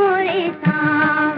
मोरे सा।